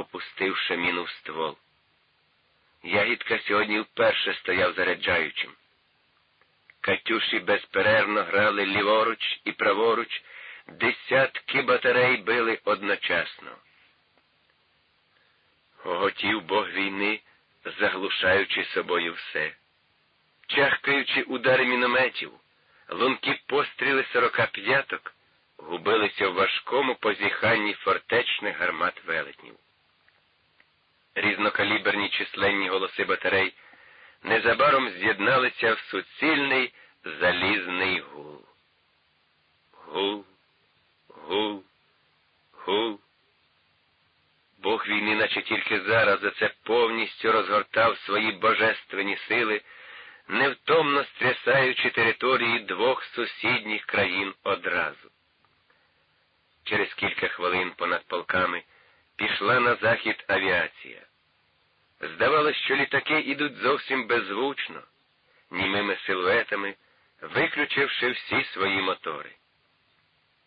опустивши міну в ствол. Ягідка сьогодні вперше стояв заряджаючим. Катюші безперервно грали ліворуч і праворуч, десятки батарей били одночасно. Гоготів Бог війни, заглушаючи собою все, чахкаючи удари мінометів, лункі постріли сорока п'яток губилися в важкому позіханні фортечних гармат велетнів. Різнокаліберні численні голоси батарей незабаром з'єдналися в суцільний залізний гул. Гул, гул, гул. Бог війни, наче тільки зараз за це повністю розгортав свої божественні сили, невтомно стрясаючи території двох сусідніх країн одразу. Через кілька хвилин понад полками пішла на захід авіація. Здавалось, що літаки ідуть зовсім беззвучно, німими силуетами, виключивши всі свої мотори.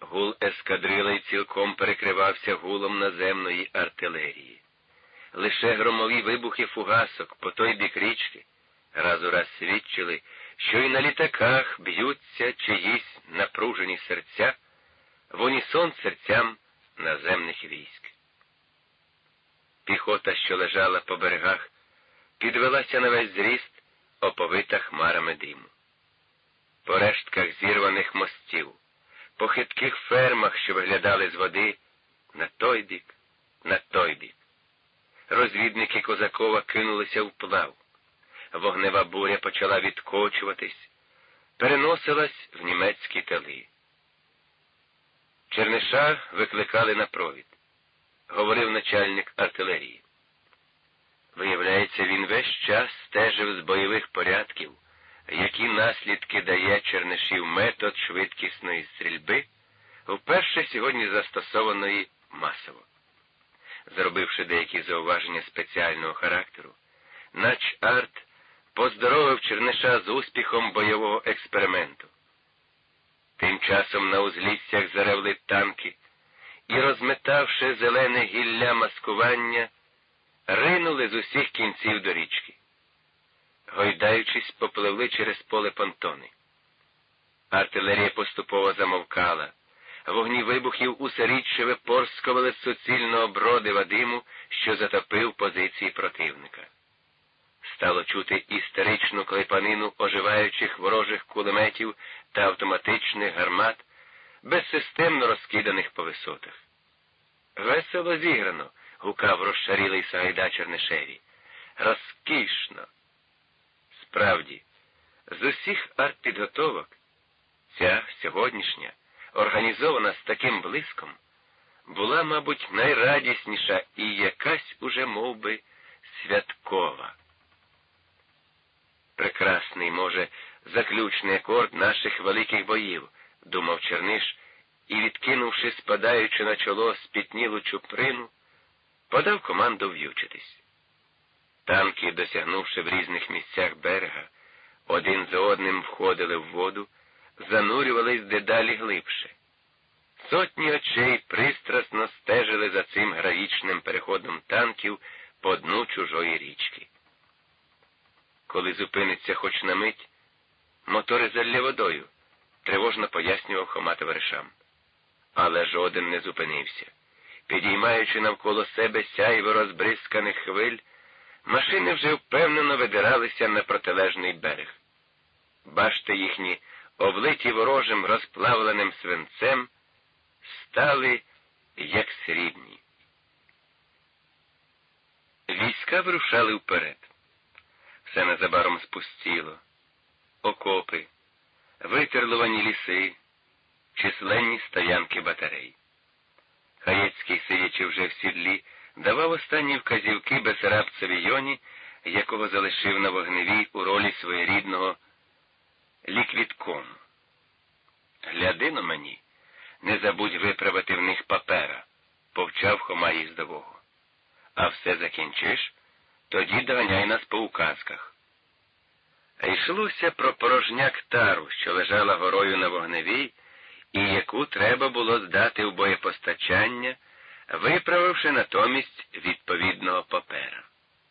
Гул ескадрилей цілком перекривався гулом наземної артилерії. Лише громові вибухи фугасок по той бік річки раз у раз свідчили, що і на літаках б'ються чиїсь напружені серця в унісон серцям наземних військ. Піхота, що лежала по берегах, підвелася на весь зріст, оповита хмарами диму. По рештках зірваних мостів, по хитких фермах, що виглядали з води, на той бік, на той бік. Розвідники Козакова кинулися вплав. Вогнева буря почала відкочуватись, переносилась в німецькі тили. Черниша викликали на провід, говорив начальник артилерії. Виявляється, він весь час стежив з бойових порядків, які наслідки дає Чернишів метод швидкісної стрільби, вперше сьогодні застосованої масово. Зробивши деякі зауваження спеціального характеру, нач арт поздоровив Черниша з успіхом бойового експерименту. Тим часом на узліссях заревли танки і, розметавши зелене гілля маскування, ринули з усіх кінців до річки. Гойдаючись, попливли через поле понтони. Артилерія поступово замовкала. Вогні вибухів усе рідше випорскували суцільного броди Вадиму, що затопив позиції противника. Стало чути істеричну клепанину оживаючих ворожих кулеметів та автоматичних гармат, безсистемно розкиданих по висотах. Весело зіграно, гукав розшарілий Сагайда Чернишеві. Розкішно. Справді, з усіх артпідготовок ця сьогоднішня, організована з таким блиском, була, мабуть, найрадісніша і якась уже мов би, святкова прекрасний, може, заключний акорд наших великих боїв, думав Черниш, і, відкинувши, спадаючи на чоло спітнілу чуприну, подав команду в'ючитись. Танки, досягнувши в різних місцях берега, один за одним входили в воду, занурювались дедалі глибше. Сотні очей пристрасно стежили за цим гравічним переходом танків по дну чужої річки коли зупиниться хоч на мить, мотори залє водою, тривожно пояснював Хома товаришам. Але жоден не зупинився. Підіймаючи навколо себе сяйво розбризканих хвиль, машини вже впевнено видиралися на протилежний берег. Башти їхні, облиті ворожим розплавленим свинцем, стали як срібні. Війська вирушали вперед все незабаром спустіло, окопи, витерлувані ліси, численні стоянки батарей. Хаєцький, сидячи вже в сідлі, давав останні вказівки Бесарабцеві Йоні, якого залишив на вогневій у ролі своєрідного ліквідкому. Гляди на мені, не забудь виправити в них папера, повчав Хома їздового. А все закінчиш, тоді доганяй нас по указках. А йшлося про порожняк тару, що лежала горою на вогневій, і яку треба було здати в боєпостачання, виправивши натомість відповідного папера,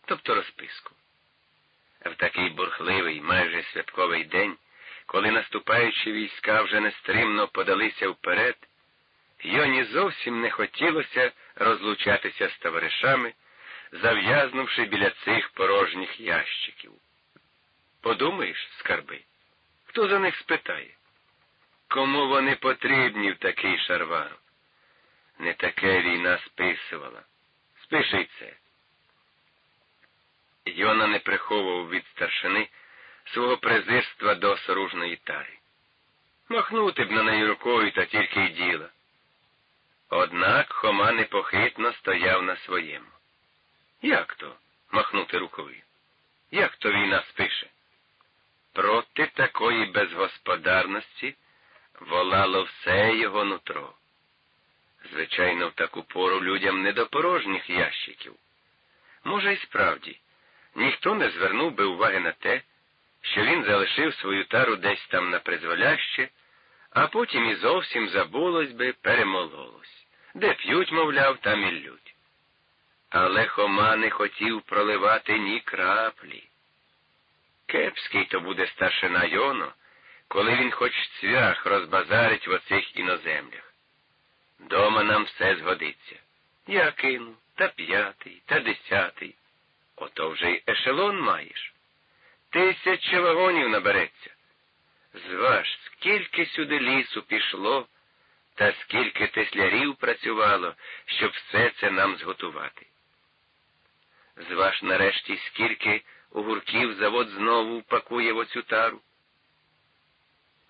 тобто розписку. В такий бурхливий, майже святковий день, коли наступаючі війська вже нестримно подалися вперед, Йоні зовсім не хотілося розлучатися з товаришами, зав'язнувши біля цих порожніх ящиків. Подумаєш, скарби, хто за них спитає? Кому вони потрібні в такий шарвар? Не таке війна списувала. Спиши це. Йона не приховував від старшини свого презирства до осоружної тари. Махнути б на неї рукою та тільки й діла. Однак Хома непохитно стояв на своєму. Як то махнути рукою? Як то війна спише? Проти такої безгосподарності волало все його нутро. Звичайно, в таку пору людям не до порожніх ящиків. Може, і справді, ніхто не звернув би уваги на те, що він залишив свою тару десь там на призволяще, а потім і зовсім забулось би, перемололось. Де п'ють, мовляв, там і лють. Але Хома не хотів проливати ні краплі. Кепський то буде старшина Йоно, коли він хоч цвях розбазарить в оцих іноземлях. Дома нам все згодиться. Я кину, та п'ятий, та десятий. Ото вже й ешелон маєш. Тисяча вагонів набереться. Зваж, скільки сюди лісу пішло, та скільки теслярів працювало, щоб все це нам зготувати. Зваж нарешті, скільки огурків завод знову пакує в оцю тару.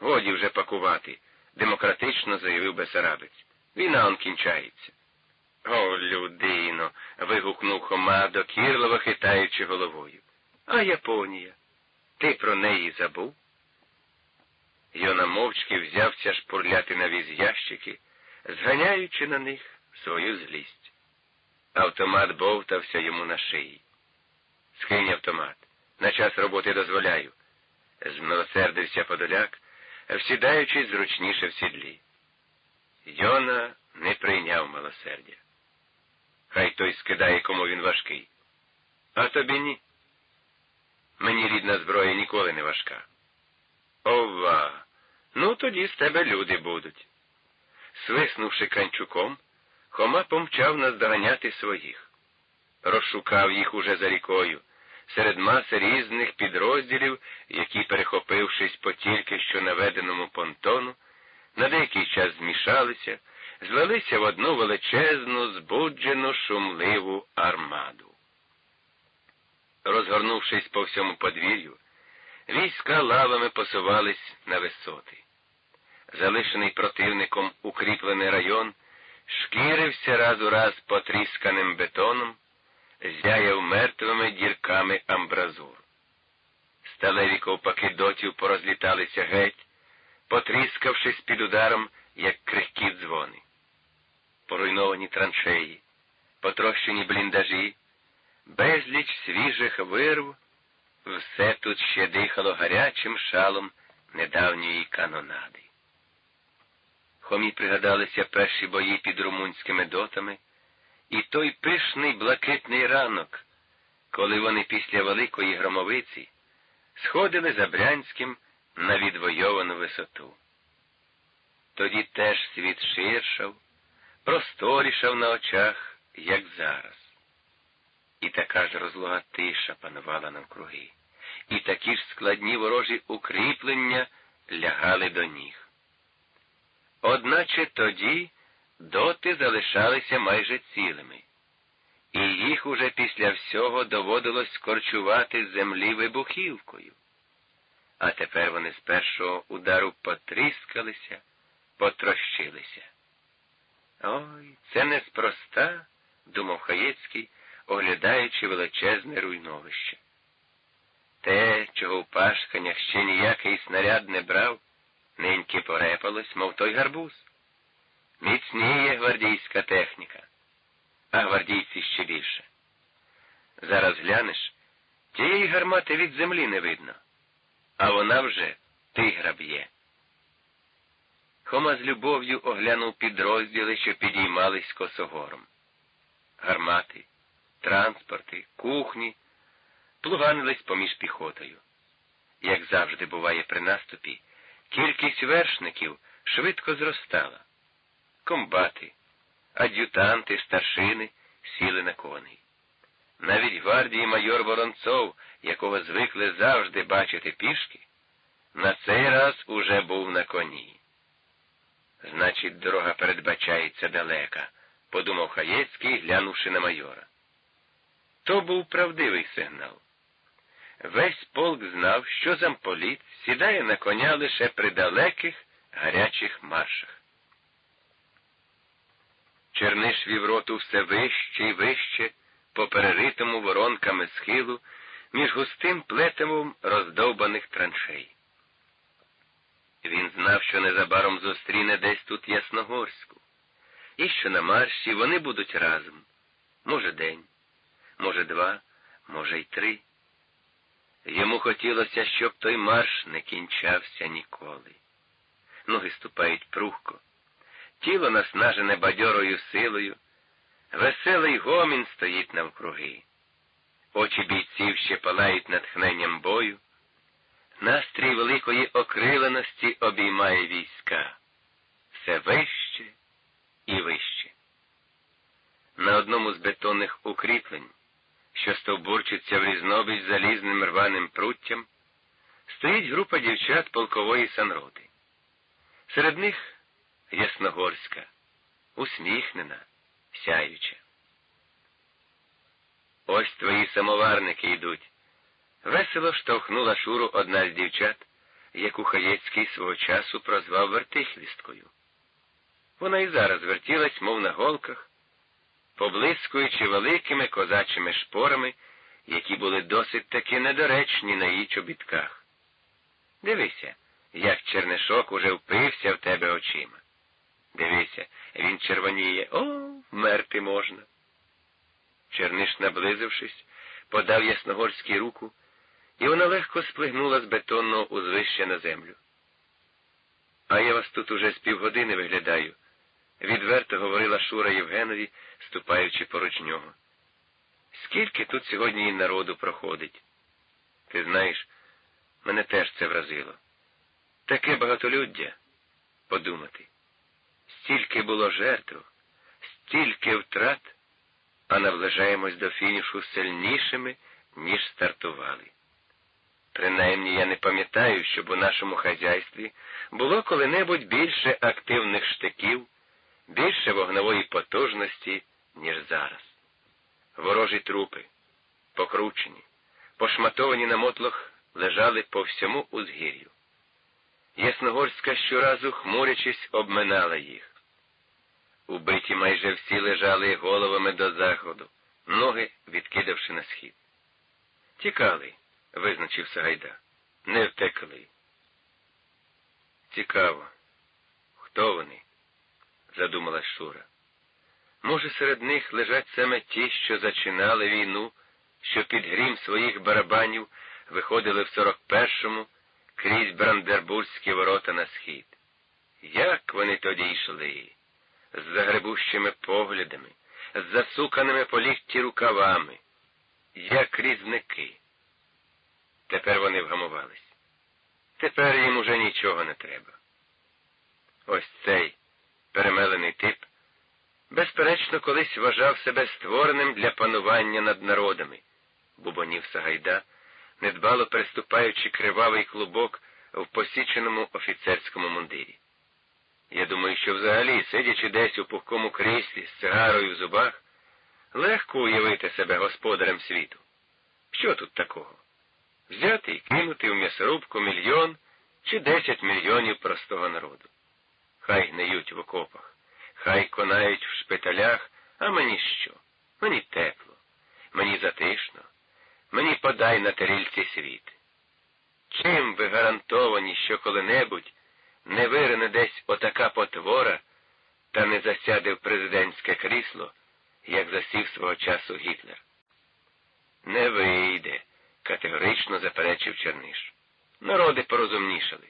Годі вже пакувати, демократично заявив Бесарабець. Війна он кінчається. О, людино. вигукнув Хома докірливо хитаючи головою. А Японія? Ти про неї забув? Йона мовчки взявся шпурляти на віз ящики, зганяючи на них свою злість. Автомат бовтався йому на шиї. Скинь автомат. На час роботи дозволяю. Змилосердився Подоляк, всідаючись зручніше в сідлі. Йона не прийняв милосердя. Хай той скидає, кому він важкий. А тобі ні. Мені рідна зброя ніколи не важка. Ова, ну тоді з тебе люди будуть. Свиснувши канчуком, Хома помчав наздоганяти своїх. Розшукав їх уже за рікою, серед маси різних підрозділів, які, перехопившись по тільки що наведеному понтону, на деякий час змішалися, злилися в одну величезну, збуджену, шумливу армаду. Розгорнувшись по всьому подвір'ю, війська лавами посувались на висоти. Залишений противником укріплений район шкірився раз у раз потрісканим бетоном, зяяв мертвими дірками амбразур. Сталеві ковпаки дотів порозліталися геть, потріскавшись під ударом, як крихкі дзвони. Поруйновані траншеї, потрощені бліндажі, безліч свіжих вирв, все тут ще дихало гарячим шалом недавньої канонади. Хомі пригадалися перші бої під румунськими дотами і той пишний блакитний ранок, коли вони після великої громовиці сходили за Брянським на відвойовану висоту. Тоді теж світ ширшав, просторішав на очах, як зараз. І така ж розлога тиша панувала навкруги, і такі ж складні ворожі укріплення лягали до ніг. Одначе тоді доти залишалися майже цілими, і їх уже після всього доводилось скорчувати з землі вибухівкою. А тепер вони з першого удару потріскалися, потрощилися. Ой, це неспроста, думав Хаєцький, оглядаючи величезне руйновище. Те, чого в пашканях ще ніякий снаряд не брав, неньки порепалось, мов той гарбуз. Міцніє гвардійська техніка, а гвардійці ще більше. Зараз глянеш, тієї гармати від землі не видно, а вона вже тигра б'є. Хома з любов'ю оглянув підрозділи, що підіймались косогором. гармати, транспорти, кухні плуганились поміж піхотою. Як завжди буває при наступі, кількість вершників швидко зростала. Комбати, ад'ютанти, старшини сіли на коней. Навіть гвардії майор Воронцов, якого звикли завжди бачити пішки, на цей раз уже був на коні. Значить, дорога передбачається далека, подумав Хаєцький, глянувши на майора. То був правдивий сигнал. Весь полк знав, що замполіт сідає на коня лише при далеких гарячих маршах. Черниш вів роту все вище і вище, по переритому воронками схилу, між густим плетемом роздовбаних траншей. Він знав, що незабаром зустріне десь тут Ясногорську, і що на марші вони будуть разом. Може, день, може, два, може, й три. Йому хотілося, щоб той марш не кінчався ніколи. Ноги ступають прухко, тіло наснажене бадьорою силою, веселий гомін стоїть навкруги. Очі бійців ще палають натхненням бою. Настрій великої окриленості обіймає війська. Все вище і вище. На одному з бетонних укріплень що стовбурчиться в різнобіч залізним рваним пруттям, стоїть група дівчат полкової санроти. Серед них Ясногорська, усміхнена, сяюча. Ось твої самоварники йдуть. Весело штовхнула Шуру одна з дівчат, яку Хаєцький свого часу прозвав вертихвісткою. Вона і зараз вертілась, мов на голках, поблискуючи великими козачими шпорами, які були досить таки недоречні на її чобітках. Дивися, як чернишок уже впився в тебе очима. Дивися, він червоніє. О, мерти можна. Черниш, наблизившись, подав Ясногорській руку, і вона легко сплигнула з бетонного узвища на землю. А я вас тут уже з півгодини виглядаю, відверто говорила Шура Євгенові, ступаючи поруч нього. Скільки тут сьогодні і народу проходить? Ти знаєш, мене теж це вразило. Таке багатолюддя подумати. Стільки було жертв, стільки втрат, а наближаємось до фінішу сильнішими, ніж стартували. Принаймні я не пам'ятаю, щоб у нашому хазяйстві було коли-небудь більше активних штиків, більше вогневої потужності ніж зараз. Ворожі трупи, покручені, пошматовані на мотлох, лежали по всьому узгір'ю. Ясногорська щоразу, хмурячись, обминала їх. Убиті майже всі лежали головами до заходу, ноги відкидавши на схід. Тікали, визначив Сагайда. Не втекли. Цікаво. Хто вони? задумалась Шура. Може, серед них лежать саме ті, що зачинали війну, що під грім своїх барабанів виходили в 41-му крізь Брандербурзькі ворота на схід. Як вони тоді йшли, з загребущими поглядами, з засуканими по лікті рукавами, як різники. Тепер вони вгамувались. Тепер їм уже нічого не треба. Ось цей перемелений тип безперечно, колись вважав себе створеним для панування над народами, бубонів Сагайда, недбало переступаючи кривавий клубок в посіченому офіцерському мундирі. Я думаю, що взагалі, сидячи десь у пухкому кріслі з цигарою в зубах, легко уявити себе господарем світу. Що тут такого? Взяти і кинути в м'ясорубку мільйон чи десять мільйонів простого народу. Хай гниють в окопах. Хай конають в шпиталях, а мені що? Мені тепло, мені затишно, мені подай на тарільці світ. Чим ви гарантовані, що коли-небудь не вирине десь отака потвора та не засяде в президентське крісло, як засів свого часу Гітлер? Не вийде, категорично заперечив Черниш. Народи порозумнішали.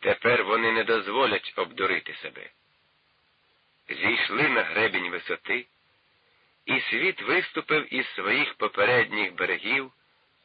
Тепер вони не дозволять обдурити себе зійшли на гребінь висоти і світ виступив із своїх попередніх берегів